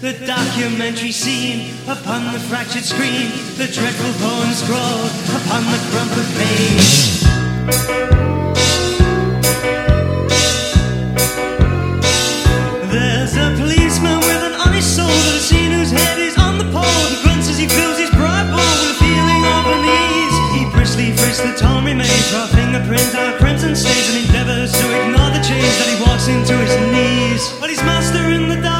the documentary scene upon the fractured screen, the dreadful poem scrawled upon the crumpled page. There's a policeman with an honest soul that has seen whose head is on the pole. He grunts as he fills his pride bowl with a feeling of unease. He briskly frisks the torn remains, raw fingerprints, our crimson stains, and endeavors to ignore the change that he walks into his knees. But his master in the dark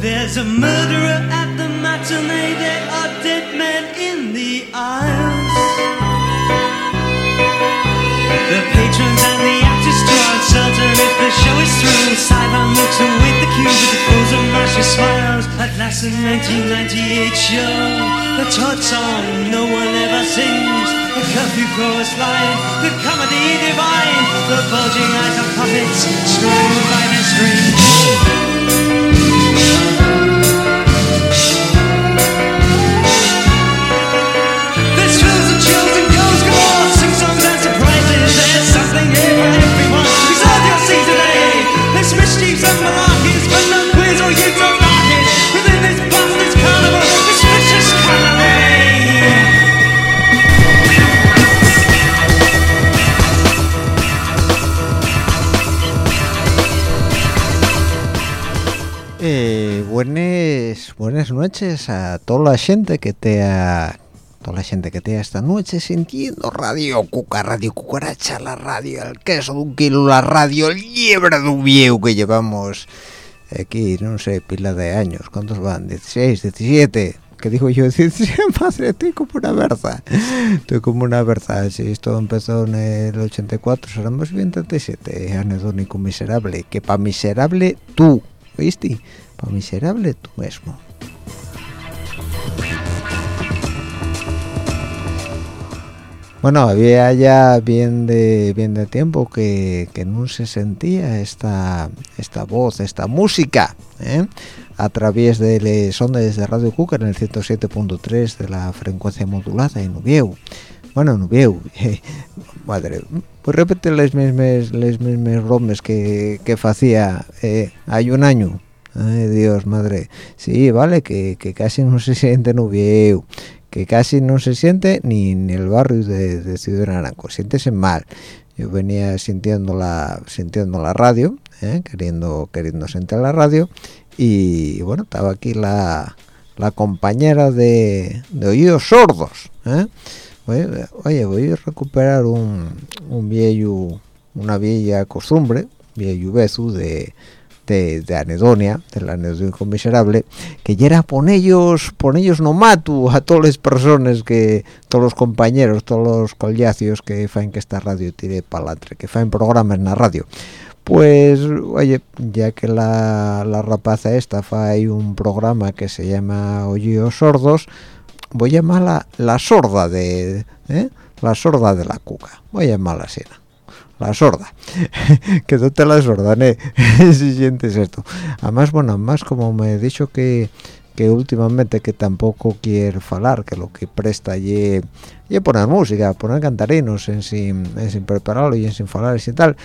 There's a murderer at the matinee, there are dead men in the aisles. The patrons and the actors too uncertain if the show is through. Sideline looks await the cue with the pose of mercy smiles. At last, the 1998 show, the Todd song no one ever sings. The curfew chorus line, the comedy divine, the bulging eyes of puppets strung by their strings thank you. Buenas, noches a toda la gente que te ha toda la gente que te ha esta noche sintiendo radio cuca radio cucaracha la radio el queso de un kilo la radio el liebre de un viejo que llevamos aquí no sé pila de años. Cuántos van 16 17 que digo yo 17 madre estoy como una berza. Estoy como una berza. Si esto empezó en el 84 será más bien 37 anedónico miserable que pa miserable tú ¿viste? Pa miserable tú mismo Bueno, había ya bien de bien de tiempo que, que no se sentía esta esta voz, esta música, ¿eh? a través de las ondas de Radio Cuca en el 107.3 de la frecuencia modulada en Ubieu. Bueno, en Ubieu, madre, pues repite las mismas las mismas romes que que hacía eh, hay un año. Ay, Dios, madre. Sí, vale, que, que casi no se siente en Ubieu que casi no se siente ni en el barrio de, de Ciudad Naranjo, siéntese mal. Yo venía sintiendo la, sintiendo la radio, ¿eh? queriendo, queriendo sentir la radio, y bueno, estaba aquí la, la compañera de, oídos sordos. ¿eh? Oye, oye, voy a recuperar un, un viejo, una vieja costumbre, viejo beso de, de, de Anedonia, del anedónico miserable, que ya era pon ellos, pon ellos no mato a todas las personas que, todos los compañeros, todos los collacios que faen que esta radio tire palatre, que faen programas en la radio. Pues, oye, ya que la, la rapaza esta fae un programa que se llama Oídos Sordos, voy a llamarla la sorda de, ¿eh? la sorda de la cuca, voy a llamarla así la sorda. Que no te la sorda ¿eh? si sientes esto. Además bueno además como me he dicho que que últimamente que tampoco quiere falar que lo que presta y, poner música poner cantarinos en sin, en sin prepararlo y en sin falar y tal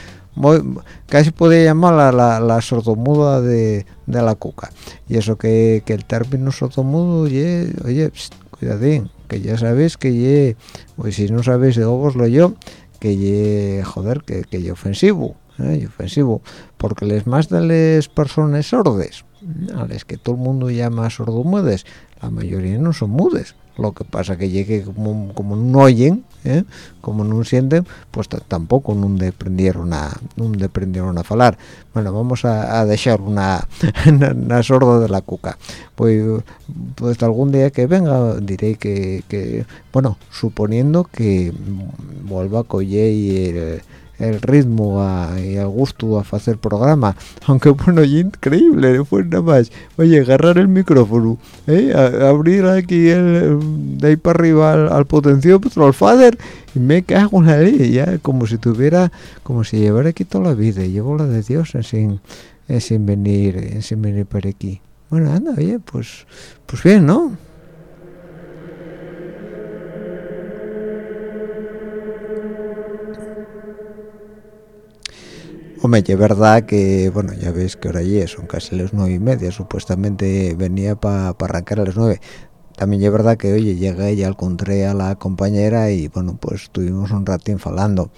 casi podría llamarla la, la, sordomuda de, de, la cuca. Y eso que, que el término sordomudo oye, oye cuidadín que ya sabéis que ye, pues si no sabéis de vos lo yo que ye, joder que, que ye ofensivo ¿eh? ofensivo porque les más de las personas sordes a las que todo el mundo llama sordomudes la mayoría no son mudes lo que pasa que llegue como, como no oyen ¿eh? como no sienten pues tampoco no deprendieron a no deprendieron a falar bueno vamos a, dejar una, una, sorda de la cuca pues pues algún día que venga diré que, bueno suponiendo que vuelva a coger el ritmo y el gusto a hacer programa. Aunque bueno y increíble fue nada más. Oye agarrar el micrófono ¿eh? abrir aquí el, de ahí para arriba al, potenciómetro al fader y me cago en la ley ya como si tuviera como si llevara aquí toda la vida llevo la de Dios sin sin venir sin venir por aquí. Bueno anda oye pues pues bien no Hombre, es verdad que, bueno, ya veis que ahora ya son casi las nueve y media, supuestamente venía para arrancar a las nueve. También es verdad que, oye, llegué y encontré a la compañera y, bueno, pues estuvimos un ratín falando.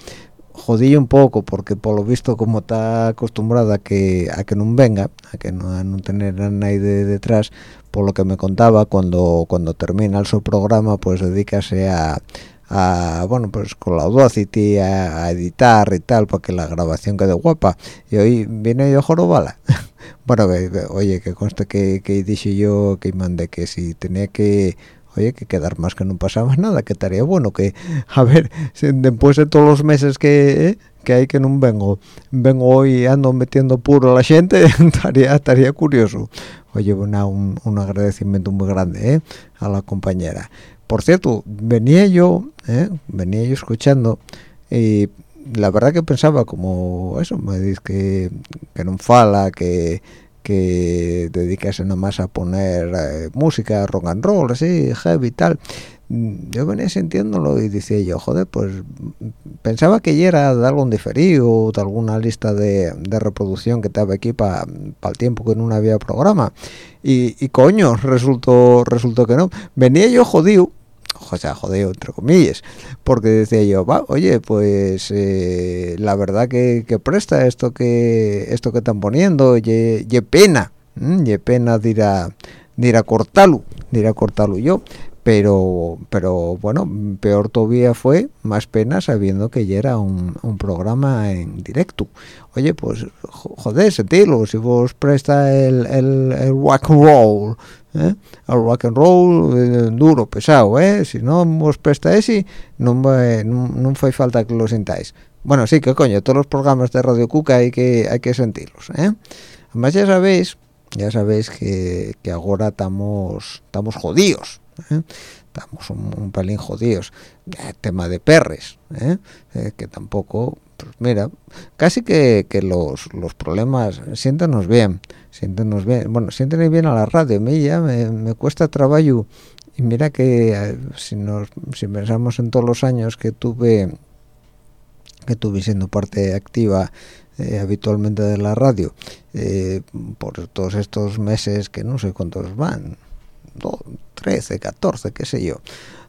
Jodí un poco porque, por lo visto, como está acostumbrada a que, a que no venga, a que no, a no tener a nadie detrás, por lo que me contaba, cuando, cuando termina su programa, pues dedícase a a bueno pues con la Audacity a, editar y tal para que la grabación quede guapa y hoy viene yo jorobala bueno oye que conste que, que dije yo que mandé que si tenía que oye que quedar más que no pasaba nada que estaría bueno que a ver después de todos los meses que ¿eh? que hay que no vengo vengo hoy ando metiendo puro a la gente estaría estaría curioso oye una, un, un agradecimiento muy grande ¿eh? a la compañera por cierto venía yo ¿eh? venía yo escuchando y la verdad que pensaba como eso me dice que, que no fala que que dedicase nomás a poner eh, música rock and roll así heavy y tal. Yo venía sintiéndolo y decía yo joder pues pensaba que ya era de algo diferido de alguna lista de, de reproducción que estaba aquí para el tiempo que no había programa y, y coño resultó resultó que no. Venía yo jodido o sea, jodeo, entre comillas, porque decía yo, va, oye, pues eh, la verdad que, presta esto que esto que están poniendo, y pena, y pena de ir a, yo, pero pero bueno peor todavía fue más pena sabiendo que ya era un, programa en directo. Oye pues joder sentirlo si vos presta el, el, el rock and roll ¿eh? el rock and roll eh, duro pesado ¿eh? si no vos presta ese no me no, fue falta que lo sintáis bueno sí que coño todos los programas de Radio Cuca hay que hay que sentirlos ¿eh? además ya sabéis ya sabéis que, que ahora estamos estamos jodidos ¿eh? estamos un, pelín jodidos tema de perres ¿eh? Eh, que tampoco pues mira casi que, que los, los problemas siéntanos bien siéntanos bien bueno siéntenos bien a la radio a mí ya me, me cuesta trabajo y mira que si nos si pensamos en todos los años que tuve que tuve siendo parte activa habitualmente de la radio por todos estos meses que no sé cuántos van 13, 14, qué sé yo.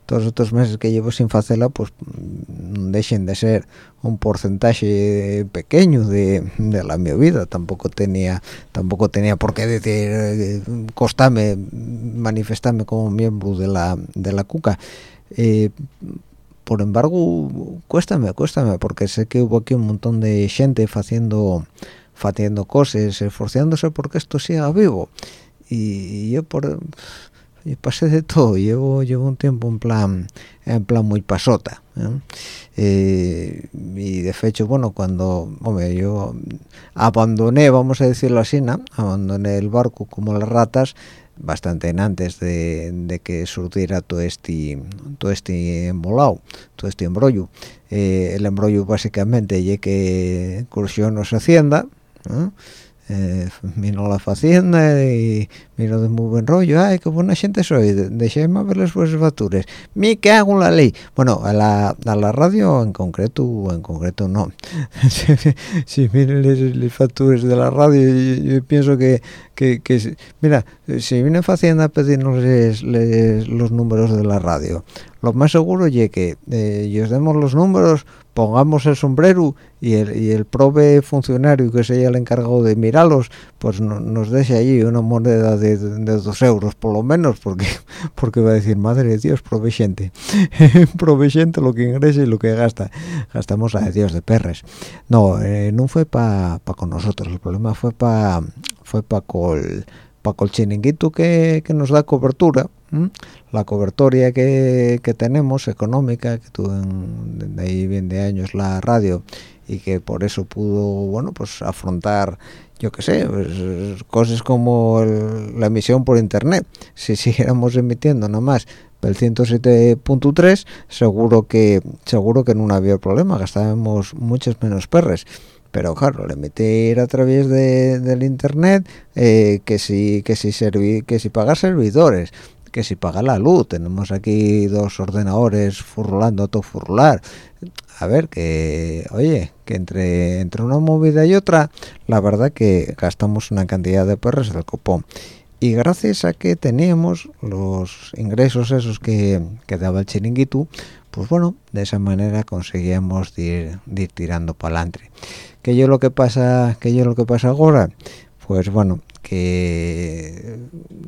Todos estos meses que llevo sin hacerla, pues mm, dejen de ser un porcentaje pequeño de, de, la mi vida. Tampoco tenía, tampoco tenía por qué decir, eh, costarme manifestarme como miembro de la, de la cuca. Eh, por embargo, cuéstame, cuéstame, porque sé que hubo aquí un montón de gente haciendo haciendo cosas esforzándose porque esto siga vivo y, yo por pasé de todo llevo llevo un tiempo en plan en plan muy pasota eh, y de hecho bueno cuando hombre, yo abandoné vamos a decirlo así ¿no? abandoné el barco como las ratas bastante antes de, que surgiera todo este todo este embolado todo este embrollo. Eh, el embrollo básicamente ya que cursió nos hacienda eh, vino la facienda y vino de muy buen rollo. Ay qué buena gente soy déjeme ver las vuestras facturas mi que hago la ley bueno a la, a la radio en concreto en concreto no. Si, miren las, facturas de la radio yo, pienso que, que, mira si viene facienda a pedirnos los números de la radio lo más seguro es que eh, os demos los números pongamos el sombrero y el, y el prove funcionario que sea el encargado de mirarlos pues nos deje allí una moneda de, dos euros por lo menos porque porque va a decir madre de Dios provechente provechente lo que ingresa y lo que gasta gastamos a Dios de perres. No eh, no fue para pa con nosotros el problema fue para fue para col para col chiringuito que, que nos da cobertura la cobertoria que, tenemos económica que tuve de ahí bien de años la radio y que por eso pudo bueno pues afrontar yo qué sé pues, cosas como la emisión por internet. Si siguiéramos emitiendo nomás el 107.3 seguro que seguro que no había problema gastábamos muchos menos perres pero claro le emitir a través de, del internet eh, que si que si que si pagar servidores que si paga la luz. Tenemos aquí dos ordenadores furrulando todo furrular. A ver que oye que entre entre una movida y otra la verdad que gastamos una cantidad de perros del copón. Y gracias a que teníamos los ingresos esos que, que daba el chiringuito pues bueno de esa manera conseguíamos ir, ir tirando para adelante que yo lo que pasa que yo lo que pasa ahora pues bueno que,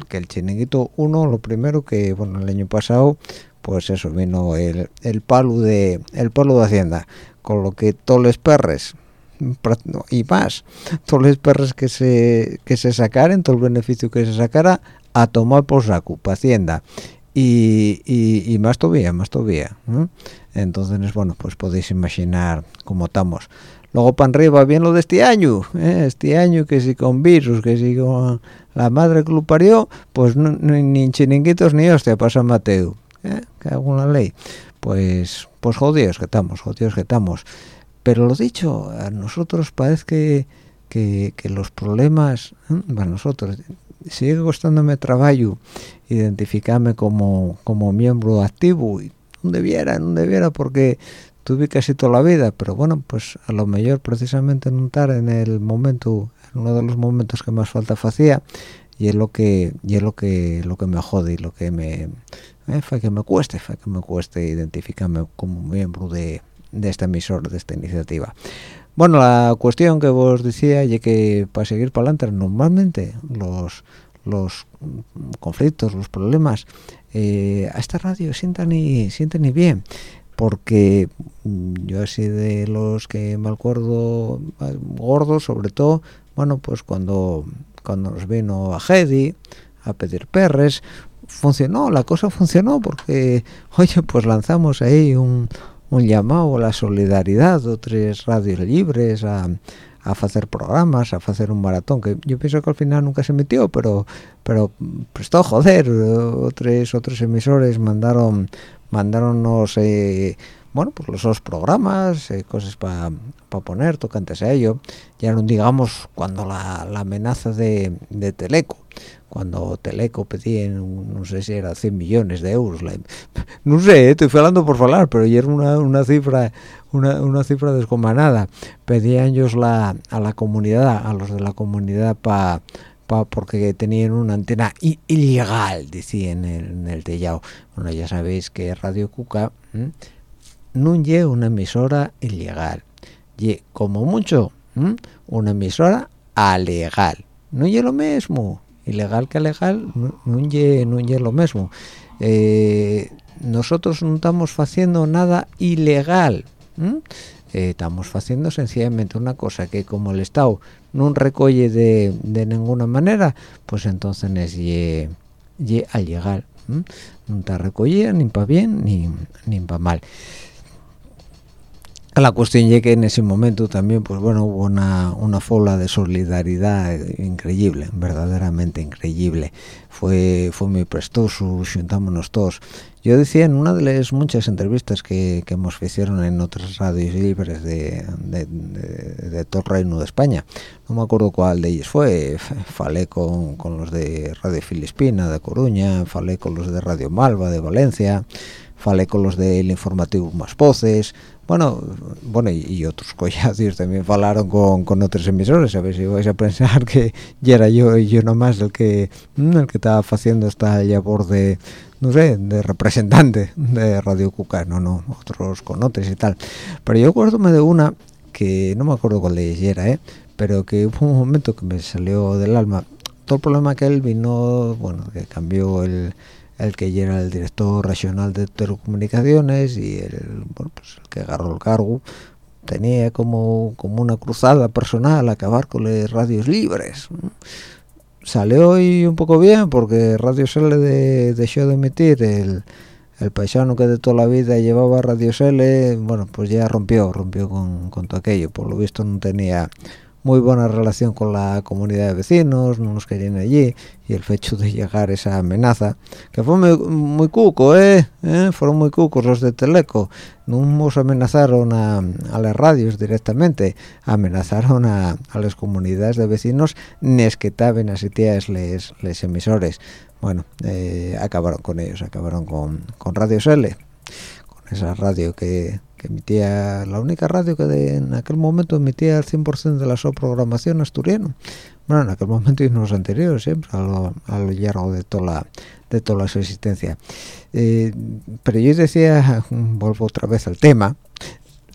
que el chiringuito uno lo primero que bueno el año pasado pues eso vino el, el palo de el palo de hacienda con lo que todos los perres y más todos los perres que se que se sacaren todo el beneficio que se sacara a tomar por saco para hacienda. Y, y, más todavía más todavía entonces bueno pues podéis imaginar cómo estamos luego para arriba bien lo de este año ¿eh? este año que si con virus que si con la madre que lo parió pues ni chiringuitos ni hostia pasa Mateo ¿eh? que alguna ley pues pues jodidos que estamos jodidos que estamos pero lo dicho a nosotros parece que, que, los problemas ¿eh? a nosotros sigue costándome trabajo identificarme como como miembro activo y no debiera no debiera porque tuve casi toda la vida pero bueno pues a lo mejor precisamente no estar en el momento en uno de los momentos que más falta hacía y es lo que y es lo que lo que me jode y lo que me eh, fue que me cueste fue que me cueste identificarme como miembro de, de este emisor de esta iniciativa. Bueno la cuestión que vos decía y que para seguir para adelante normalmente los los conflictos los problemas eh, a esta radio sientan y sienten y bien porque mm, yo así de los que me acuerdo gordos sobre todo bueno pues cuando cuando nos vino a Hedy a pedir perres funcionó la cosa funcionó porque oye pues lanzamos ahí un, un llamado a la solidaridad de otras radios libres a, a hacer programas, a hacer un maratón, que yo pienso que al final nunca se metió, pero pero prestó joder, otros otros emisores mandaron mandaronnos eh, bueno pues los programas eh, cosas para poner tocantes a ello. Ya no digamos cuando la, amenaza de, Teleco. Cuando Teleco pedía no sé si era 100 millones de euros no sé eh, estoy hablando por hablar pero ya era una, una cifra una, una cifra descomanada. Pedían ellos la, a la comunidad a los de la comunidad para porque tenían una antena ilegal, decían en el, tellado. Bueno, ya sabéis que Radio Cuca no es una emisora ilegal, y como mucho una emisora alegal. No es lo mismo, ilegal que legal no es lo mismo. Eh, nosotros no estamos haciendo nada ilegal. Estamos haciendo sencillamente una cosa que como el Estado no recoge de, de ninguna manera pues entonces es y, al llegar no te recogía ni para bien ni, ni para mal la cuestión es que en ese momento también pues bueno hubo una, una fola de solidaridad increíble verdaderamente increíble. Fue fue muy prestoso juntámonos todos. Yo decía en una de las muchas entrevistas que, que hemos hicieron en otras radios libres de, de, todo el Reino de España no me acuerdo cuál de ellos fue falé con, con los de Radio Filispina de Coruña falé con los de Radio Malva de Valencia falé con los del informativo Más Voces bueno bueno y, otros collazos también hablaron con, con otros emisores. A ver si vais a pensar que ya era yo y yo nomás el que mm, el que estaba haciendo esta labor de no sé de representante de Radio Cuca. No no otros con otros y tal. Pero yo acuérdome de una que no me acuerdo cuál de era eh pero que hubo un momento que me salió del alma. Todo el problema que él vino bueno que cambió el el que era el director regional de telecomunicaciones y el, bueno, pues el que agarró el cargo tenía como, como una cruzada personal acabar con las radios libres salió hoy un poco bien porque Radio Sele de, dejó de emitir el, el paisano que de toda la vida llevaba Radio Sele bueno pues ya rompió rompió con, con todo aquello. Por lo visto no tenía muy buena relación con la comunidad de vecinos, no nos querían allí, y el hecho de llegar esa amenaza, que fue muy, cuco, ¿eh? ¿eh? Fueron muy cucos los de Teleco, no nos amenazaron a, las radios directamente, amenazaron a, las comunidades de vecinos, ni es que estaban así les, les emisores. Bueno, eh, acabaron con ellos, acabaron con, con Radio L, con esa radio que que emitía la única radio que en aquel momento emitía el 100% de la su programación asturiana bueno en aquel momento y en los anteriores siempre a lo, largo de toda la de toda su existencia. Eh, pero yo decía vuelvo otra vez al tema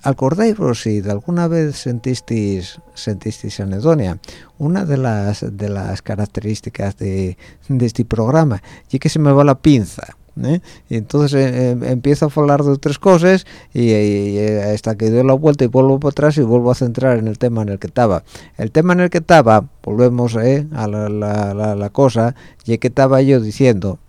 acordáis si de alguna vez sentisteis sentisteis anedonia una de las de las características de, de este programa y que se me va la pinza ¿eh? y entonces eh, eh, empiezo a hablar de otras cosas y, hasta que doy la vuelta y vuelvo para atrás y vuelvo a centrar en el tema en el que estaba el tema en el que estaba volvemos a la, cosa y que estaba yo diciendo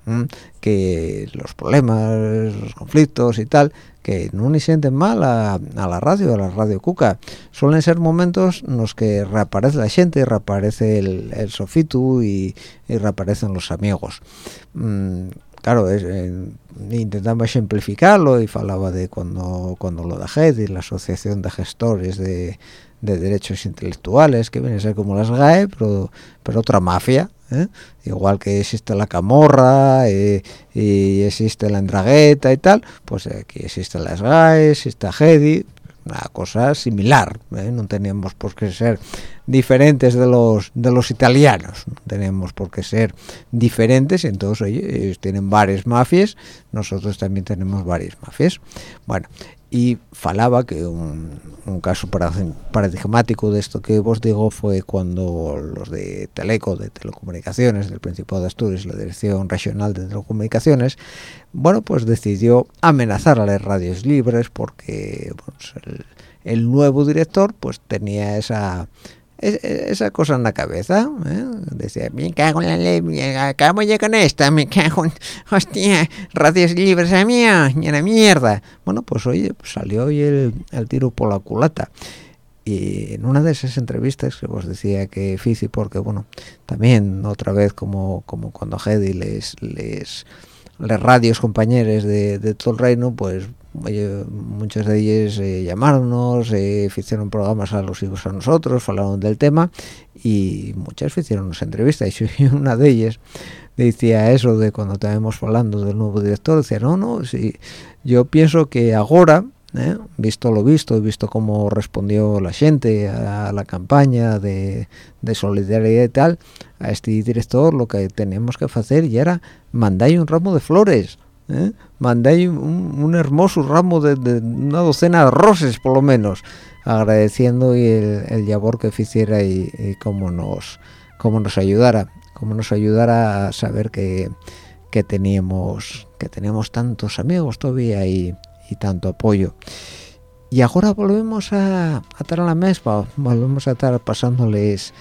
que los problemas los conflictos y tal que no ni sienten mal a, la radio, a la radio cuca. Suelen ser momentos en los que reaparece la gente, reaparece el, el sofitu y, reaparecen los amigos. Mm, claro, es, eh, intentaba ejemplificarlo y falaba de cuando cuando lo dejé de la Asociación de Gestores de, Derechos Intelectuales, que viene a ser como las GAE, pero, otra mafia, ¿eh? igual que existe la Camorra eh, y existe la Endragueta y tal, pues aquí existen las GAE, existe GEDI, una cosa similar ¿eh? no teníamos por qué ser diferentes de los de los italianos. No tenemos por qué ser diferentes. Entonces ellos tienen varias mafias nosotros también tenemos varias mafias. Bueno y falaba que un, caso paradigmático de esto que vos digo fue cuando los de Teleco, de Telecomunicaciones, del Principado de Asturias, la Dirección Regional de Telecomunicaciones, bueno, pues decidió amenazar a las radios libres porque el, el nuevo director pues tenía esa esa cosa en la cabeza ¿eh? decía me cago en la ley acabo ya con esta me cago en hostia radios libres a mí y la mierda. Bueno pues oye pues salió hoy el, el, tiro por la culata. Y en una de esas entrevistas que os decía que Fici porque bueno también otra vez como como cuando Hedy les les les radios compañeros de, de todo el reino pues muchos de ellos eh, llamaronnos, eh, hicieron programas a los hijos a nosotros, hablaron del tema y muchas hicieron entrevistas. Y una de ellas decía eso de cuando estábamos hablando del nuevo director, decía, no, no, si yo pienso que ahora, eh, visto lo visto, visto cómo respondió la gente a la campaña de, de solidaridad y tal, a este director lo que tenemos que hacer ya era mandar un ramo de flores, ¿eh? mandé un, hermoso ramo de, una docena de roses por lo menos agradeciendo el, el labor que hiciera y, cómo nos cómo nos ayudara cómo nos ayudara a saber que, que teníamos que teníamos tantos amigos todavía y, y tanto apoyo y ahora volvemos a, a estar a la mesa volvemos a estar pasándoles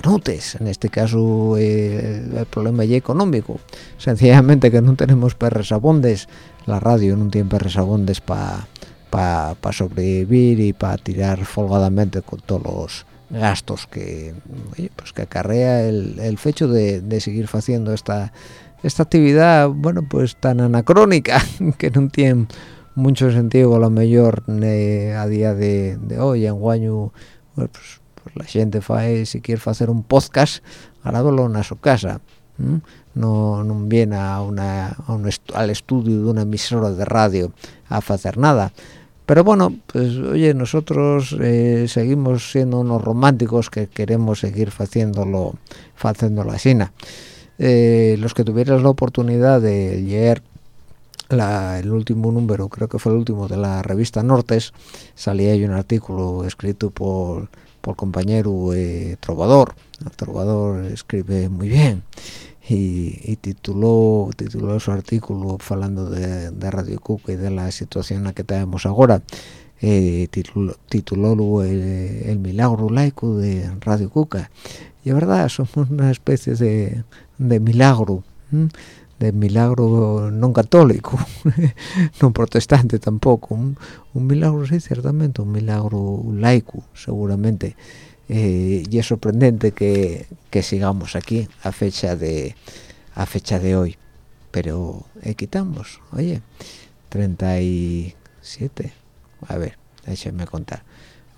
canutes en este caso eh, el problema ya económico. Sencillamente que no tenemos perres abondes la radio no tiene perres abondes para para sobrevivir y para tirar folgadamente con todos los gastos que pues que acarrea el, el fecho de, de seguir haciendo esta esta actividad bueno pues tan anacrónica que no tiene mucho sentido a lo mejor a día de, hoy en guaño pues, pues, la gente fae si quiere hacer un podcast grábalo en su casa no, no viene a una, al estudio de una emisora de radio a hacer nada. Pero bueno pues oye nosotros eh, seguimos siendo unos románticos que queremos seguir haciéndolo haciéndolo así eh, los que tuvieras la oportunidad de leer el último número, creo que fue el último de la revista Nortes, salía ahí un artículo escrito por, por compañero eh, Trovador. El Trovador escribe muy bien y, tituló tituló su artículo hablando de, Radio Cuca y de la situación en la que tenemos ahora. Eh, tituló, el, milagro laico de Radio Cuca. Y es verdad, somos una especie de, de milagro de milagro no católico, no protestante tampoco, un, milagro sí, ciertamente, un milagro laico, seguramente. Eh, y es sorprendente que, sigamos aquí a fecha de a fecha de hoy. Pero eh, quitamos, oye, 37, a ver, déjenme contar.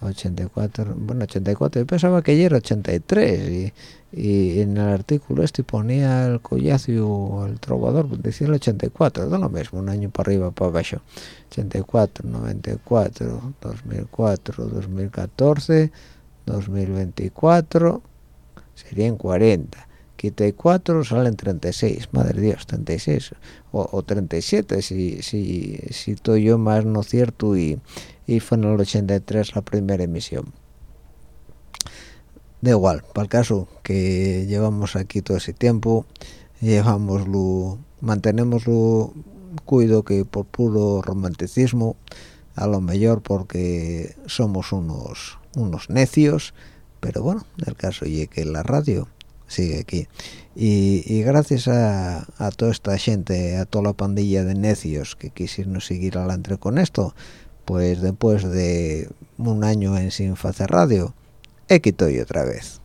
84, bueno, 84, yo pensaba que ayer era 83 y, y en el artículo este ponía el collacio, el trovador, decía el 84, es lo mismo, un año para arriba, para abajo. 84, 94, 2004, 2014, 2024, serían 40. Quita 4, salen 36, madre Dios, 36 o, o 37 si, si, si estoy yo más no cierto y y fue en el 83 la primera emisión da igual para el caso que llevamos aquí todo ese tiempo llevamoslo mantenemoslo cuido que por puro romanticismo a lo mejor porque somos unos unos necios pero bueno el caso y que la radio sigue aquí. Y, gracias a, a, toda esta gente a toda la pandilla de necios que quisieron seguir adelante con esto pues después de un año en sin radio he quitado y otra vez.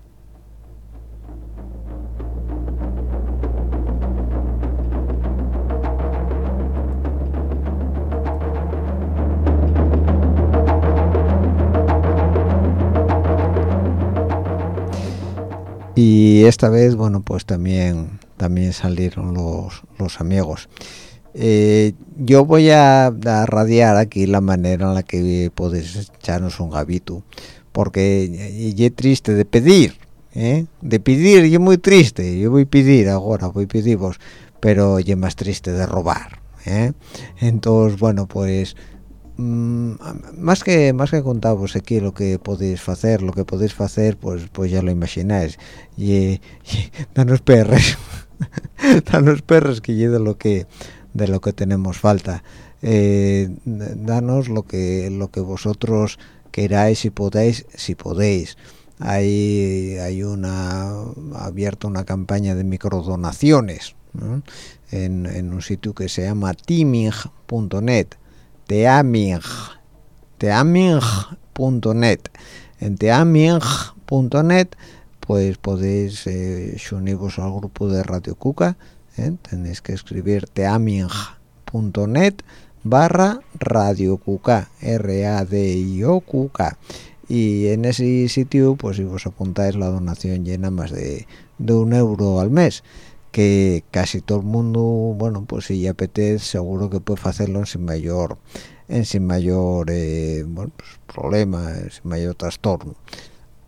Y esta vez bueno pues también también salieron los, los amigos. Eh, yo voy a, radiar aquí la manera en la que podéis echarnos un gabito porque es triste de pedir ¿eh? de pedir y muy triste yo voy a pedir ahora voy a pedir vos pero es más triste de robar ¿eh? entonces bueno pues mm, más que más que contaros aquí lo que podéis hacer lo que podéis hacer pues pues ya lo imagináis y, y danos perros danos perros que lleve lo que de lo que tenemos falta eh, danos lo que lo que vosotros queráis si podéis si podéis. Hay hay una abierta una campaña de microdonaciones en, en, un sitio que se llama teaming.net teaming teaming.net en teaming.net pues podéis eh, uniros al grupo de Radio Cuca ¿eh? tenéis que escribir teaming.net barra radio r a d i o y en ese sitio pues si vos apuntáis la donación llena más de, de un euro al mes que casi todo el mundo bueno pues si ya apetece seguro que puede hacerlo sin mayor en sin mayor eh, bueno, pues, problema sin mayor trastorno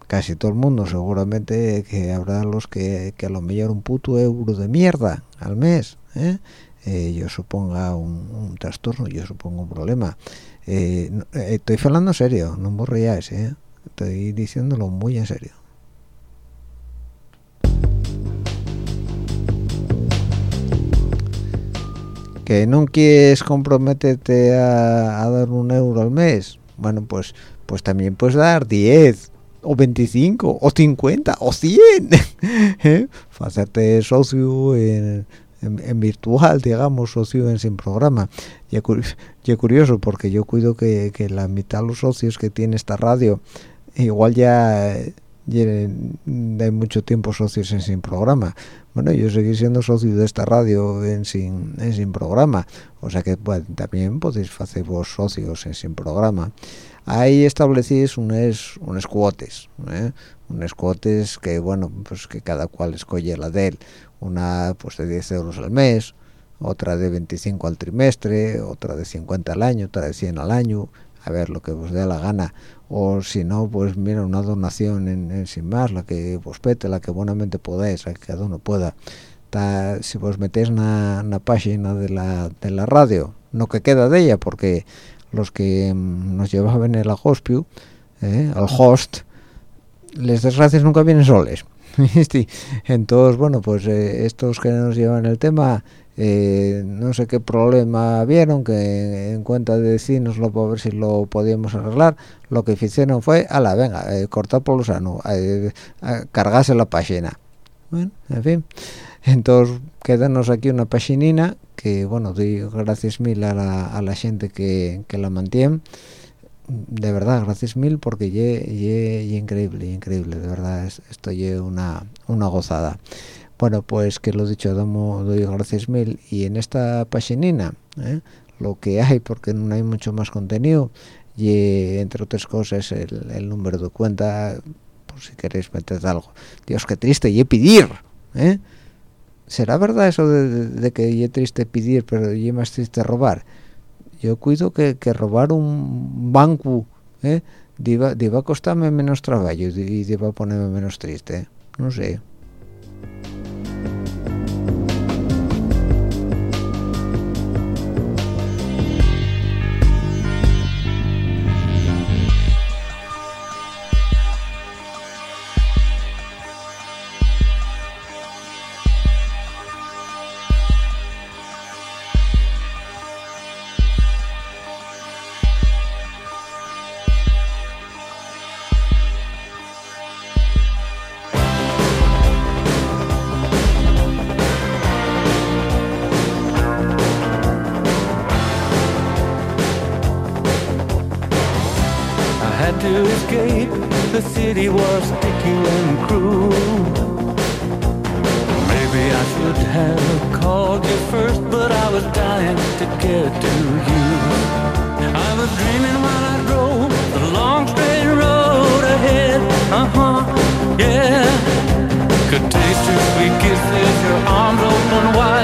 casi todo el mundo seguramente que habrá los que, a lo mejor un puto euro de mierda al mes ¿eh? Eh, yo suponga un, trastorno yo supongo un problema. Eh, estoy hablando serio no me ríais estoy diciéndolo muy en serio. Que no quieres comprometerte a, a dar un euro al mes bueno pues pues también puedes dar 10 o 25 o 50 o 100 ¿eh? hacerte socio en, virtual digamos socio en sin programa. Y es curioso porque yo cuido que, que, la mitad de los socios que tiene esta radio igual ya hay mucho tiempo socios en sin programa. Bueno yo seguí siendo socio de esta radio en sin, en sin programa. O sea que también podéis hacer vos socios en sin programa. Ahí establecís unos unos cuotes ¿eh? unos cuotes que bueno pues que cada cual escoge la de él una pues de 10 euros al mes otra de 25 al trimestre otra de 50 al año otra de 100 al año a ver lo que os dé la gana. O si no pues mira una donación en, sin más la que vos pete la que buenamente podáis la que cada uno pueda. Si vos metéis en la página de la, de la radio no que queda de ella porque los que mm, nos llevaban el agospio eh, al host les desgracias nunca vienen soles entonces bueno pues eh, estos que nos llevan el tema eh, no sé qué problema vieron que en cuenta de decirnoslo para ver si lo podíamos arreglar. Lo que hicieron fue a la venga eh, cortar por los sano eh, cargarse la página bueno en fin. Entonces quedarnos aquí una paginina que bueno doy gracias mil a la, a la gente que, que la mantiene de verdad gracias mil porque ye, increíble increíble de verdad es una una gozada bueno pues que lo dicho damos doy gracias mil y en esta paginina ¿eh? lo que hay porque no hay mucho más contenido y entre otras cosas el, número de cuenta por si queréis meter algo dios qué triste y pedir ¿eh? será verdad eso de, que y triste pedir pero y más triste robar yo cuido que, robar un banco ¿eh? a costarme menos trabajo y a ponerme menos triste no sé uh huh, yeah. Could taste your sweet kisses, your arms open wide.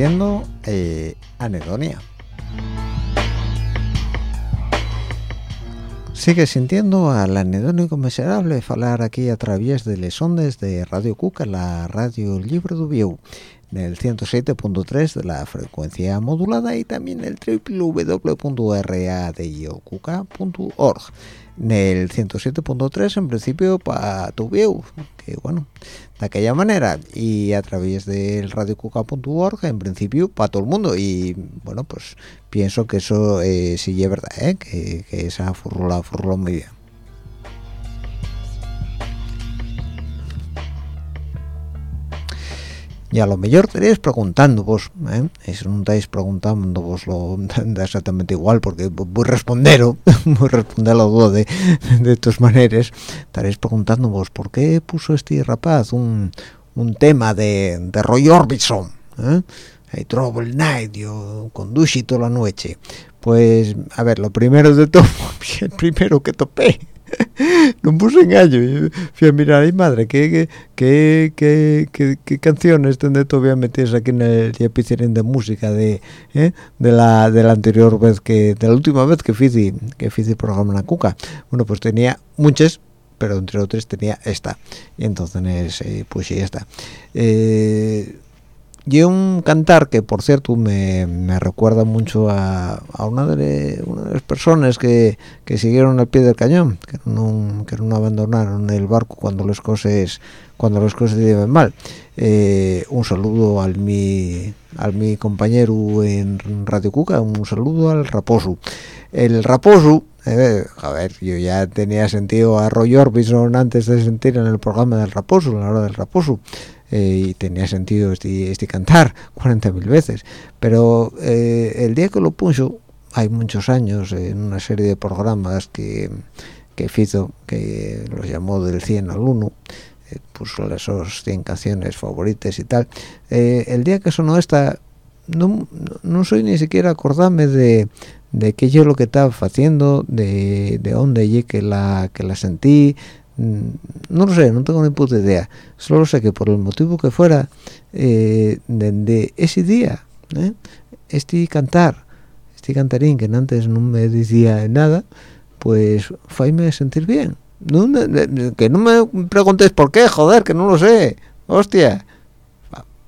Sintiendo eh, anedonia. Sigue sintiendo al anedónico miserable falar aquí a través de les ondes de Radio Cuca, la radio Libre de Vieu, el 107.3 de la frecuencia modulada y también el www.radiocuca.org en el 107.3 en principio para tu view que bueno de aquella manera. Y a través del radiocuca.org en principio para todo el mundo. Y bueno pues pienso que eso eh, sí es verdad ¿eh? que, que, esa furrola furrola muy bien y a lo mejor estaréis preguntando vos ¿eh? si no estáis preguntando vos lo exactamente igual porque voy a responder voy a responder la de, de tus maneras estaréis preguntando vos por qué puso este rapaz un, un tema de, de Roy Orbison ¿eh? hay Trouble Night yo conducí toda la noche pues a ver lo primero de todo el primero que topé no puse engaño fui a mirar ay madre qué qué, qué, qué, canciones tendré todavía metidas aquí en el epicerín de música de ¿eh? de la de la anterior vez que de la última vez que hice que hice programa la cuca bueno pues tenía muchas pero entre otras tenía esta y entonces eh, pues sí esta eh, y un cantar que por cierto me, me recuerda mucho a, a una, de, una, de, las personas que, que siguieron al pie del cañón que no, que no abandonaron el barco cuando las cosas cuando las cosas iban mal. Eh, un saludo al mi al mi compañero en Radio Cuca un saludo al Raposo. El Raposo eh, a ver, yo ya tenía sentido a Roy Orbison antes de sentir en el programa del Raposo, en la hora del Raposo eh, y tenía sentido este, este cantar 40.000 veces. Pero eh, el día que lo puso hay muchos años en una serie de programas que que hizo que los llamó del 100 al 1 eh, puso esos 100 canciones favoritas y tal. Eh, el día que sonó esta no, no soy ni siquiera acordarme de de qué yo lo que estaba haciendo de, de dónde que la que la sentí no lo sé, no tengo ni puta idea. Solo sé que por el motivo que fuera, eh, de, ese día, ¿eh? este cantar, este cantarín que antes no me decía nada, pues me sentir bien. que no me preguntes por qué, joder, que no lo sé. Hostia,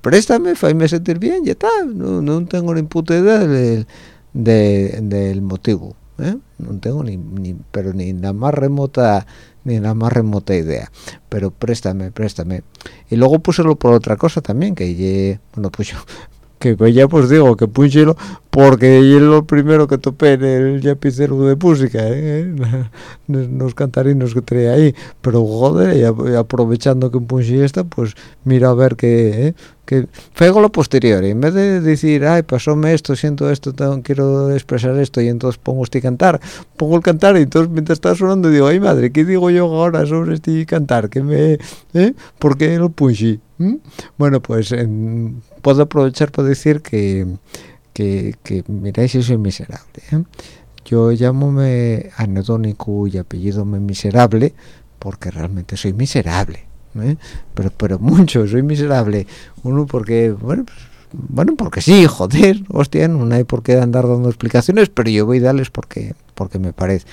préstame, me sentir bien, ya está. No, tengo ni puta idea del, del motivo. ¿eh? No tengo ni, ni, pero ni la más remota ni la más remota idea. Pero préstame préstame. Y luego púselo por otra cosa también que bueno pues yo que ya pues digo que púselo porque es lo primero que topé en el lapicero de música ¿eh? los cantarinos que trae ahí pero joder y aprovechando que puse esta pues mira a ver qué ¿eh? que fego lo posterior en vez de decir ay pasóme esto siento esto quiero expresar esto y entonces pongo este cantar pongo el cantar y entonces mientras está sonando digo ay madre qué digo yo ahora sobre este cantar que me ¿eh? por qué lo puse ¿Mm? bueno pues puedo aprovechar para decir que que, que miráis soy miserable ¿eh? yo llamóme anedónico y apellido me miserable porque realmente soy miserable ¿eh? pero pero mucho soy miserable uno porque bueno pues, bueno porque sí joder hostia no hay por qué andar dando explicaciones pero yo voy a darles porque porque me parece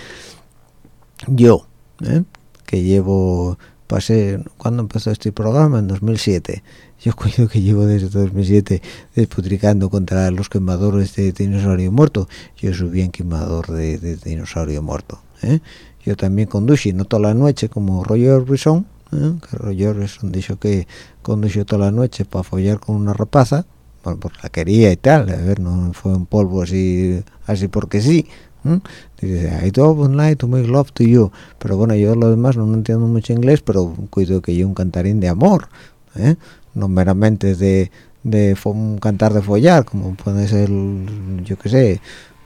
yo ¿eh? que llevo pasé cuando empezó este programa en 2007 yo creo que llevo desde 2007 desputricando contra los quemadores de dinosaurio muerto yo soy bien quemador de, dinosaurio muerto ¿eh? yo también conduje no toda la noche como Roger Brisson ¿eh? que Roger Brisson dijo que condujo toda la noche para follar con una rapaza bueno pues la quería y tal a ver no fue un polvo así así porque sí dice I do one night to make love to you pero bueno yo lo demás no, entiendo mucho inglés pero cuido que yo un cantarín de amor ¿eh? no meramente de, de un cantar de follar como puede ser yo que sé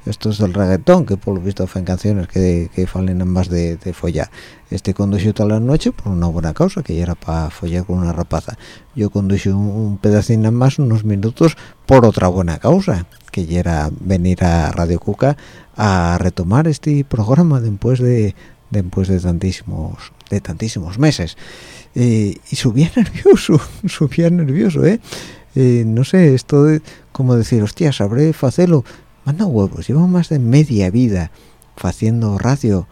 esto es del reggaetón que por lo visto fue en canciones que, que falen más de, de, follar. Este condujo toda la noche por una buena causa que ya era para follar con una rapaza. Yo condujo un, un pedacín más unos minutos por otra buena causa que ya era venir a Radio Cuca a retomar este programa después de después de tantísimos de tantísimos meses. Y subía nervioso subía nervioso ¿eh? no sé esto de como decir hostia sabré hacerlo manda huevos llevo más de media vida haciendo radio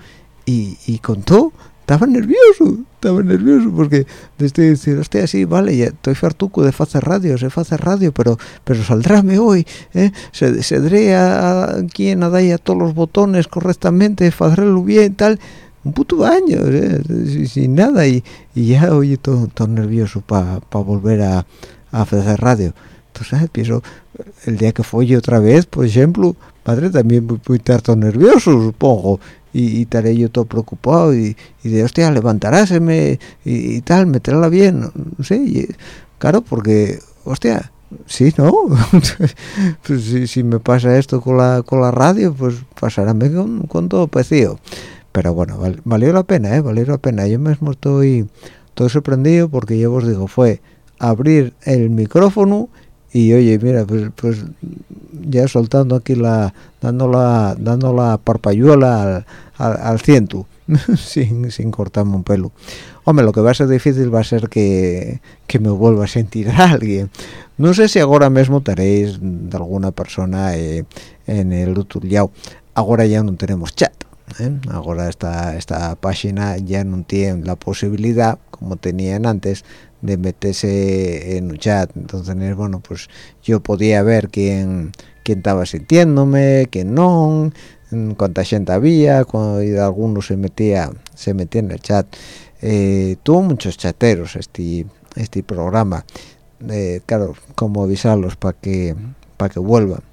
y, y con todo estaba nervioso estaba nervioso porque desde decir hostia sí vale ya estoy fartuco de hacer radio se hace radio pero pero saldráme hoy ¿eh? se, se a, quien a a todos los botones correctamente hacerlo bien tal un puto baño ¿eh? sin, nada y, y, ya oye todo, todo nervioso para volver a, a hacer radio entonces pienso el día que fue otra vez por ejemplo padre también voy, estar todo nervioso supongo y, estaré yo todo preocupado y, y de hostia levantaráseme y, y tal meterla bien no sé claro porque hostia sí no pues si, si, me pasa esto con la con la radio pues pasará con, con todo pecío pero bueno valió la pena eh valió la pena. Yo mismo estoy estoy sorprendido porque yo os digo fue abrir el micrófono y oye mira pues, pues ya soltando aquí la dando la dando la parpayuela al, al, ciento sin, sin cortarme un pelo. Hombre lo que va a ser difícil va a ser que, que me vuelva a sentir a alguien. No sé si ahora mismo estaréis de alguna persona eh, en el Utuliao ahora ya no tenemos chat ¿eh? ahora esta, esta página ya no tiene la posibilidad como tenían antes de meterse en un chat. Entonces bueno pues yo podía ver quién quién estaba sintiéndome quién no cuánta gente había cuando algunos se metía se metía en el chat. Eh, tuvo muchos chateros este este programa. Eh, claro como avisarlos para que para que vuelvan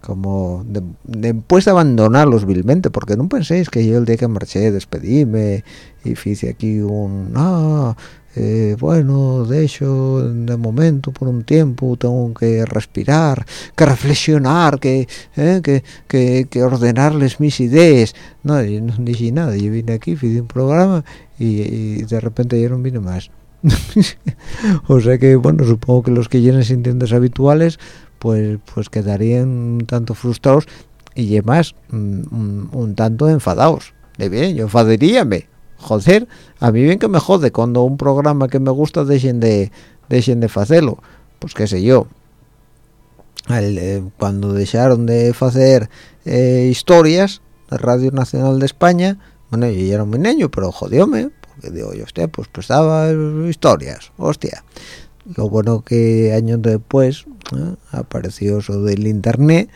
como después de abandonarlos vilmente porque no penséis que yo el día que marché despedíme y hice aquí un ah eh, bueno de hecho de momento por un tiempo tengo que respirar que reflexionar que eh, que, que, ordenarles mis ideas. No yo no dije nada yo vine aquí hice un programa y, de repente ya no vine más. O sea que bueno supongo que los que llenen sintientes habituales pues pues quedarían un tanto frustrados y además un, un, tanto enfadados. De bien yo enfadaríame joder a mí bien que me jode cuando un programa que me gusta dejen de dejen de hacerlo pues qué sé yo. Eh, cuando dejaron de hacer eh, historias de Radio Nacional de España bueno yo ya era un niño pero jodióme porque digo yo hostia pues prestaba historias hostia lo bueno que años después apareció eso del internet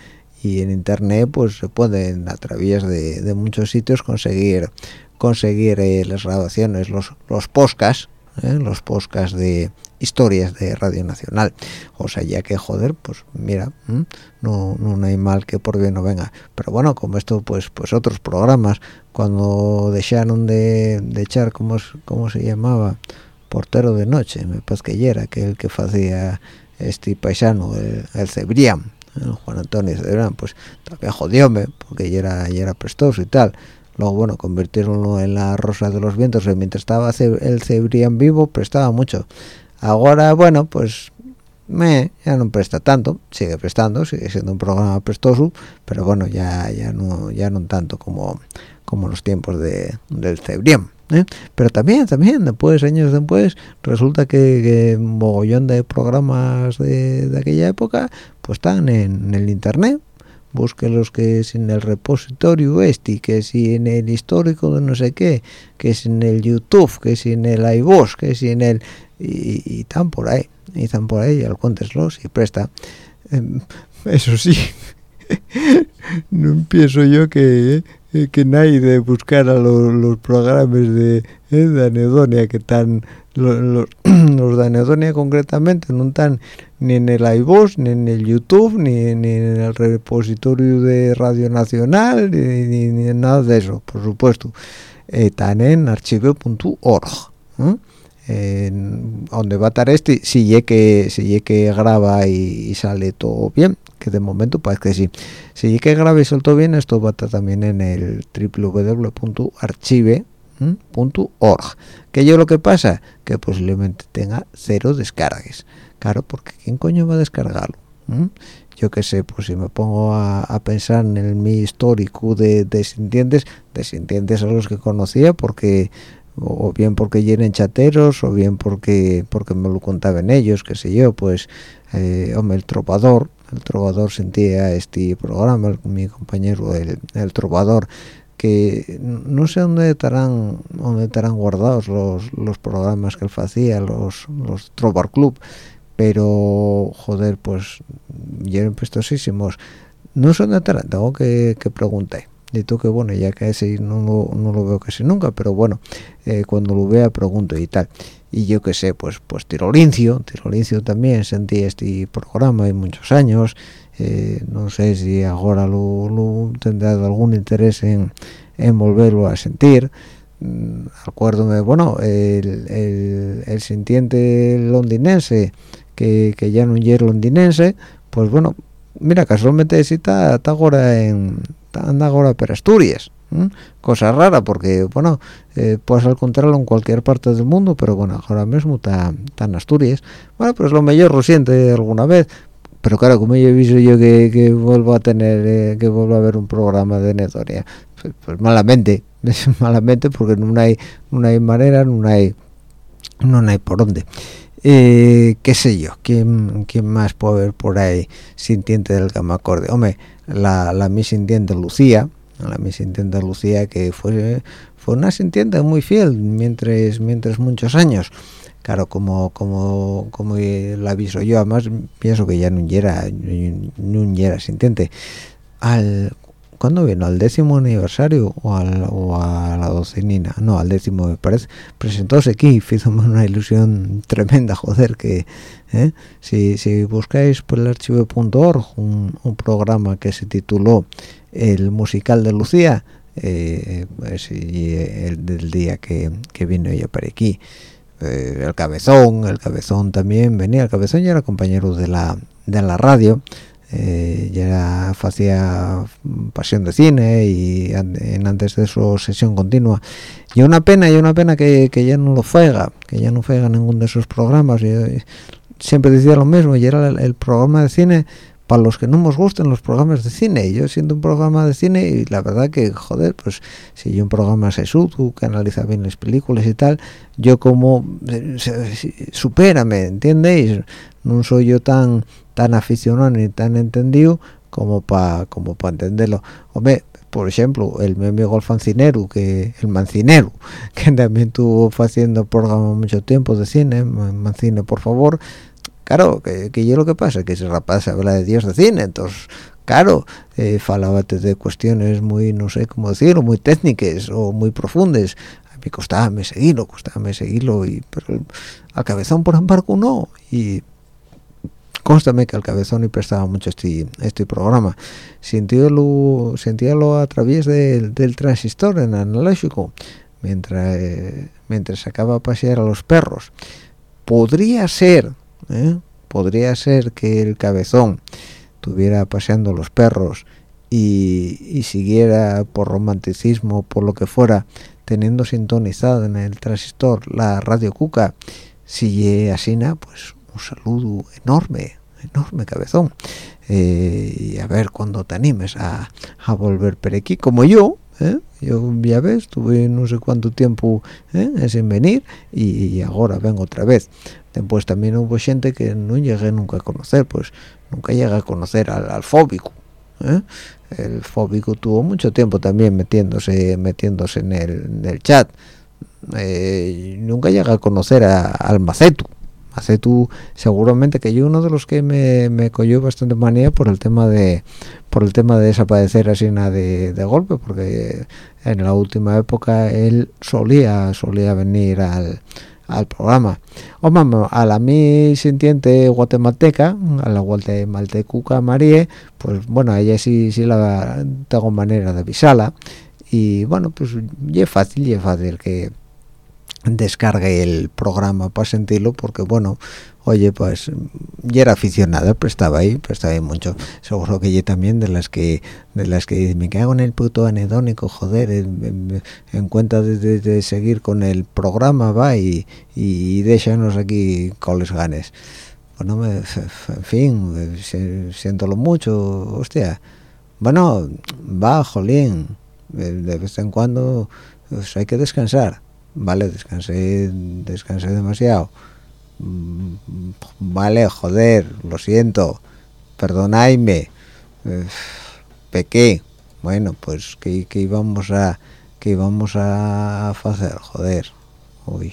y en internet pues se pueden a través de, muchos sitios conseguir conseguir eh, las grabaciones los los podcasts ¿eh? los podcasts de historias de Radio Nacional. O sea ya que joder pues mira no, no hay mal que por bien no venga. Pero bueno como esto pues pues otros programas cuando dejaron de, de echar cómo, cómo se llamaba portero de noche me parece que era que el que hacía este paisano el, Cebrián Juan Antonio Cebrián pues también jodióme porque ya era, era prestoso y tal. Luego bueno convirtieronlo en la rosa de los vientos mientras estaba el Cebrián vivo prestaba mucho. Ahora bueno pues me ya no presta tanto sigue prestando sigue siendo un programa prestoso pero bueno ya ya no ya no tanto como como los tiempos de, del Cebrián ¿eh? pero también también después años después resulta que, un mogollón de programas de, aquella época pues están en, el internet. Busque los que es en el repositorio este que si en el histórico de no sé qué que es en el youtube que si en el iVoox que si en el y, están por ahí y están por ahí al cuénteslos y presta em, eso sí no empiezo yo que eh, que nadie de buscar a los, programas de, eh, de anedonia que están los, los, de anedonia concretamente no están ni en el iVoox, ni en el YouTube, ni, en el repositorio de Radio Nacional, ni, ni, nada de eso, por supuesto. están en archivo.org, donde va a estar este, si ye que, si que graba y, sale todo bien, que de momento parece que sí. Si que graba y todo bien, esto va a estar también en el www.archive.org. Que yo lo que pasa, que posiblemente tenga cero descargas claro porque quién coño va a descargarlo yo qué sé pues si me pongo a, pensar en el mi histórico de descendientes descendientes a los que conocía porque o bien porque llenen chateros o bien porque porque me lo contaban ellos qué sé yo pues eh, hombre el trovador el trovador sentía este programa mi compañero el, el trovador que no sé dónde estarán dónde estarán guardados los, los programas que él hacía los los trovar club. Pero joder pues eran prestosísimos. No son de talento tengo que, que preguntar. Tú que bueno ya que ese no lo, no lo veo casi nunca pero bueno eh, cuando lo vea pregunto y tal y yo que sé pues pues Tirolincio Tirolincio también sentí este programa hay muchos años eh, no sé si ahora lo, tendrá algún interés en, en volverlo a sentir. Mm, acuérdome bueno el, el, el sintiente londinense que, ya no es londinense pues bueno mira casualmente está está ahora en anda ahora por Asturias cosa rara porque bueno eh, puedes encontrarlo en cualquier parte del mundo pero bueno ahora mismo está, en Asturias. Bueno pues lo mejor lo siente alguna vez. Pero claro como yo he visto yo que, vuelvo a tener eh, que vuelvo a ver un programa de Nedonia pues, pues, malamente malamente porque no hay no hay manera no hay no hay por dónde. Eh, qué sé yo ¿quién, quién más puede haber por ahí sintiente del acorde hombre la, la mi sintiente Lucía la mi sintiente Lucía que fue fue una sintiente muy fiel mientras mientras muchos años claro como como como la aviso yo además pienso que ya no era no era sintiente al ¿cuándo vino? ¿Al décimo aniversario o, a la docenina? No, al décimo me parece. Presentóse aquí, hizo una ilusión tremenda, joder, que ¿eh? si, si, buscáis por el archivo.org un, un, programa que se tituló El musical de Lucía, eh, pues, el del día que, que vino ella para aquí, eh, el cabezón, el cabezón también venía, el cabezón ya era compañero de la, de la radio, eh, ya hacía pasión de cine y en antes de eso sesión continua. Y una pena y una pena que, ya no lo fuega que ya no fuega ninguno de esos programas. Yo siempre decía lo mismo y era el, programa de cine para los que no nos gusten los programas de cine yo siento un programa de cine y la verdad que joder pues si yo un programa sesudo que analiza bien las películas y tal yo como eh, supérame ¿entendéis? no soy yo tan tan aficionado ni tan entendido como para como para entenderlo hombre por ejemplo el mi amigo el fancinero que el mancinero que también estuvo haciendo programa mucho tiempo de cine mancine por favor claro que, que yo lo que pasa es que ese rapaz habla de Dios de cine entonces claro eh, de cuestiones muy no sé cómo decirlo muy técnicas o muy profundas. A mí costaba seguirlo costaba seguirlo y pero al cabezón por embargo no. Y constame que al cabezón y prestaba mucho este, este programa. Sentíalo, sentíalo a través del transistor en analógico mientras eh, mientras sacaba a pasear a los perros. Podría ser ¿eh? podría ser que el cabezón estuviera paseando los perros y, siguiera por romanticismo por lo que fuera teniendo sintonizado en el transistor la radio cuca si así pues un saludo enorme, enorme cabezón. Eh, y a ver cuando te animes a, volver por aquí, como yo, ¿eh? yo ya ves, tuve no sé cuánto tiempo ¿eh? sin venir y, ahora vengo otra vez. Después también hubo gente que no llegué nunca a conocer, pues nunca llegué a conocer al, fóbico. ¿eh? el fóbico tuvo mucho tiempo también metiéndose metiéndose en el, chat eh, nunca llega a conocer al Macetu Macetu seguramente que yo uno de los que me, me cogió bastante manía por el tema de por el tema de desaparecer así de, de golpe porque en la última época él solía solía venir al, al programa. O mamá a la mi sintiente guatemalteca a la guatemaltecuca Marie pues bueno a ella sí sí la tengo manera de avisarla. Y bueno pues es fácil y es fácil que descargue el programa para sentirlo porque bueno oye pues ya era aficionada pero estaba ahí pero estaba ahí mucho. Seguro que yo también de las que de las que me cago en el puto anedónico joder en, cuenta de, seguir con el programa va y, y déjanos aquí con los ganes bueno me, en fin siéntolo mucho hostia. Bueno va jolín de vez en cuando pues hay que descansar vale descansé descansé demasiado. Mm, vale joder lo siento. Perdonadme pequé. Bueno pues que, íbamos a que íbamos a hacer joder. Uy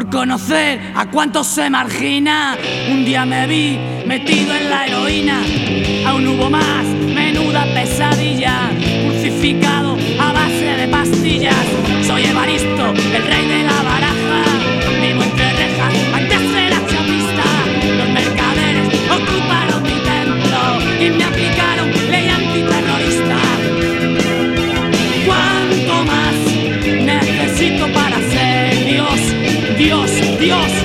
por conocer a cuánto se margina. Un día me vi metido en la heroína, aún hubo más, menuda pesadilla, crucificado a base de pastillas. Soy Evaristo, el rey Dios, Dios,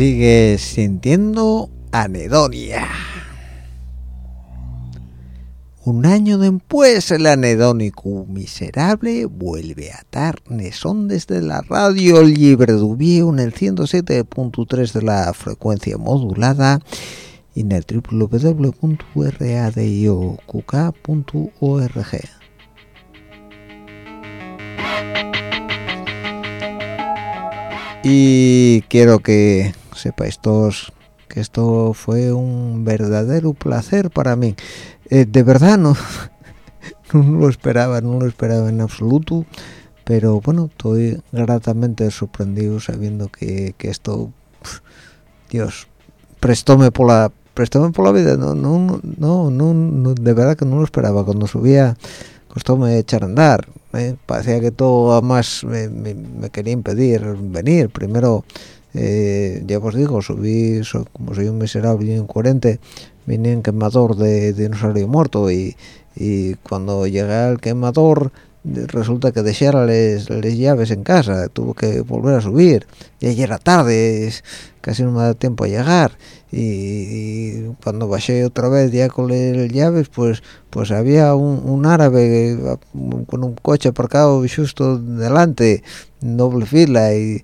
Sigue sintiendo anedonia. Un año después el anedónico miserable vuelve a Nesón desde la radio libre en el 107.3 de la frecuencia modulada y en el www.radioqk.org. Y quiero que sepáis todos que esto fue un verdadero placer para mí. Eh, de verdad no, no lo esperaba, no lo esperaba en absoluto, pero bueno, estoy gratamente sorprendido sabiendo que, que esto, uf, Dios, prestóme por la prestóme por la vida, no, no, no, no, no, de verdad que no lo esperaba. Cuando subía, costóme echar a andar, ¿eh? parecía que todo además me, me, me quería impedir venir. Primero, eh, ya os digo, subí, so- como soy un miserable y un incoherente, vine en quemador de dinosaurio muerto y, y cuando llegué al quemador resulta que dejé las, llaves en casa, tuve que volver a subir. Y ayer era tarde, casi no me da tiempo a llegar. Y, y cuando bajé otra vez ya con las llaves pues pues había un, un árabe eh, con un coche aparcado justo delante doble fila y,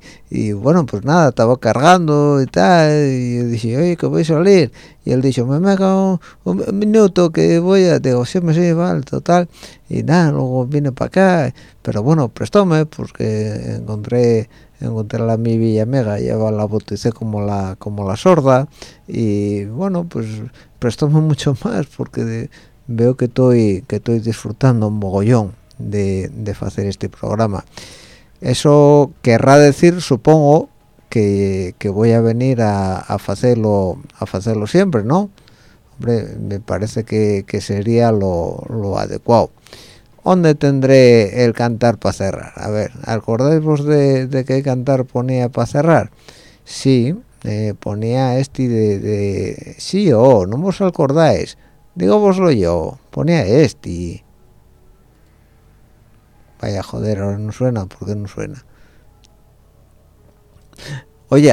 bueno pues nada estaba cargando y tal y yo dije oye que voy a salir y él dijo me mega un, un minuto que voy a digo me sí vale total y nada luego vine para acá pero bueno prestóme porque encontré encontré la mi villa mega lleva la bauticé como la como la sorda y bueno pues prestóme mucho más porque de- veo que estoy que estoy disfrutando un mogollón de, de hacer este programa eso querrá decir supongo que, que voy a venir a, hacerlo a hacerlo siempre no hombre me parece que, que sería lo, lo adecuado ¿Dónde tendré el cantar para cerrar? A ver, ¿acordáis vos de, de qué cantar ponía para cerrar? Sí, eh, ponía este de. Sí o, no vos acordáis. Digo voslo yo, ponía este. Vaya, joder, ahora no suena, ¿por qué no suena? Oye,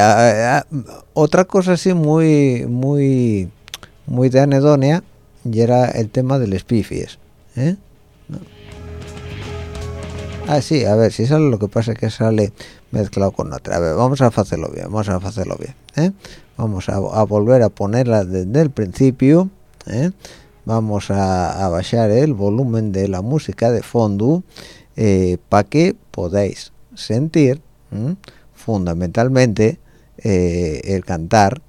otra cosa así muy, muy, muy de anedonia, y era el tema del espifies, ¿eh? Ah, sí, a ver, si sale lo que pasa es que sale mezclado con otra. A ver, vamos a hacerlo bien, vamos a hacerlo bien. ¿eh? Vamos a, volver a ponerla desde el principio. ¿eh? Vamos a bajar el volumen de la música de fondo para que podáis sentir fundamentalmente eh, el cantar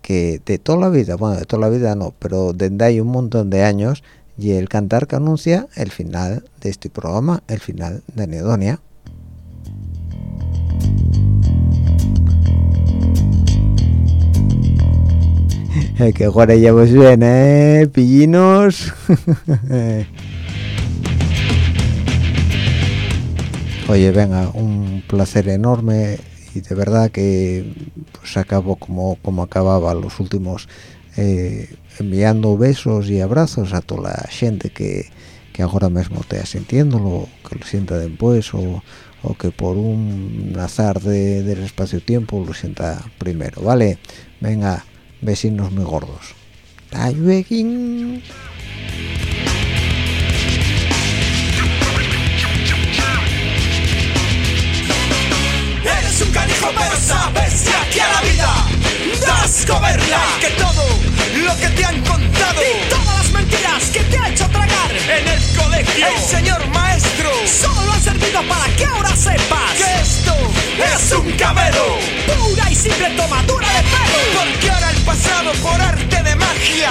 que de toda la vida, bueno, de toda la vida no, pero desde hay un montón de años y el cantar que anuncia el final de este programa, el final de Anedonia. Eh, que ahora ya ven, ¿eh? Pillinos. Oye, venga, un placer enorme y de verdad que pues acabo como, como acababa los últimos eh, enviando besos y abrazos a toda la gente que, que ahora mismo esté sintiéndolo, que lo sienta después o, o que por un azar de, del espacio-tiempo lo sienta primero, ¿vale? Venga, vecinos muy gordos. Canijo pero sabes aquí a la vida das coberla Que todo lo que te han contado Y todas las mentiras que te ha hecho tragar en el colegio. El señor maestro Solo han servido para que ahora sepas Que esto es un cabelo Pura y simple tomadura de pelo. Porque ahora el pasado por arte de magia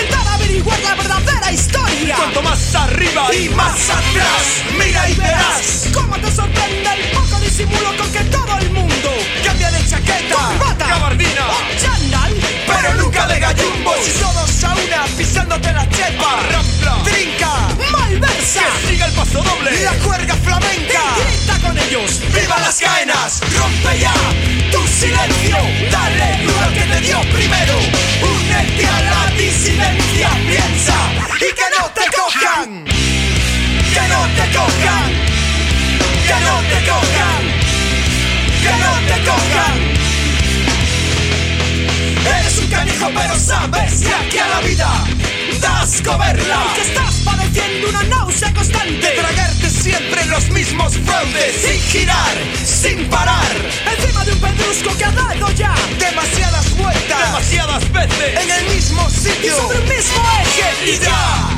intentar averiguar la verdadera historia. Cuanto más arriba y más atrás, mira y verás Cómo te sorprende el poco disimulo con que todo el mundo Cambia de chaqueta, corbata, gabardina o chándal. Pero nunca de gallumbos. Y todos a una pisándote la chepa. Rampla, trinca, malversa. Que siga el paso doble. La cuerda flamenca. Y grita con ellos. ¡Viva las caenas! ¡Rompe ya tu silencio! ¡Dale duro que te dio primero! ¡Únete a la disidencia! ¡Piensa! ¡Y que no te cojan! ¡Que no te cojan! ¡Que no te cojan! ¡Que no te cojan! Eres un canijo pero sabes que aquí a la vida das coberla. Que estás padeciendo una náusea constante. De tragarte siempre los mismos fraudes Sin girar, sin parar. Encima de un pedrusco que ha dado ya Demasiadas vueltas. Demasiadas veces. En el mismo Y sitio sobre un mismo eje. Y ya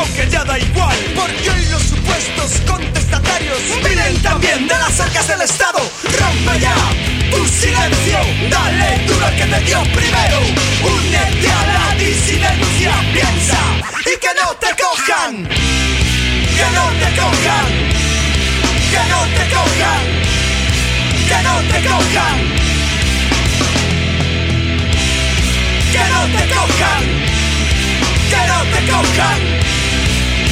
general Aunque ya da igual Porque hoy los supuestos contestatarios Vienen también de las arcas del Estado. Rompe ya tu silencio Dale duro al que te dio primero. Únete a la disidencia Piensa y que no te cojan. Que no te cojan. Que no te cojan. Que no te cojan. Que no te cojan. Que no te cojan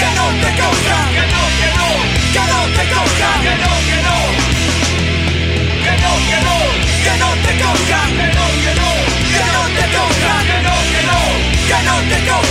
que no te cojan, que no, que no, que no te cojan, que no, que no, que no, que no, que no te cojan, que no, que no, que no te cojan, que no, que no, que no te cojan.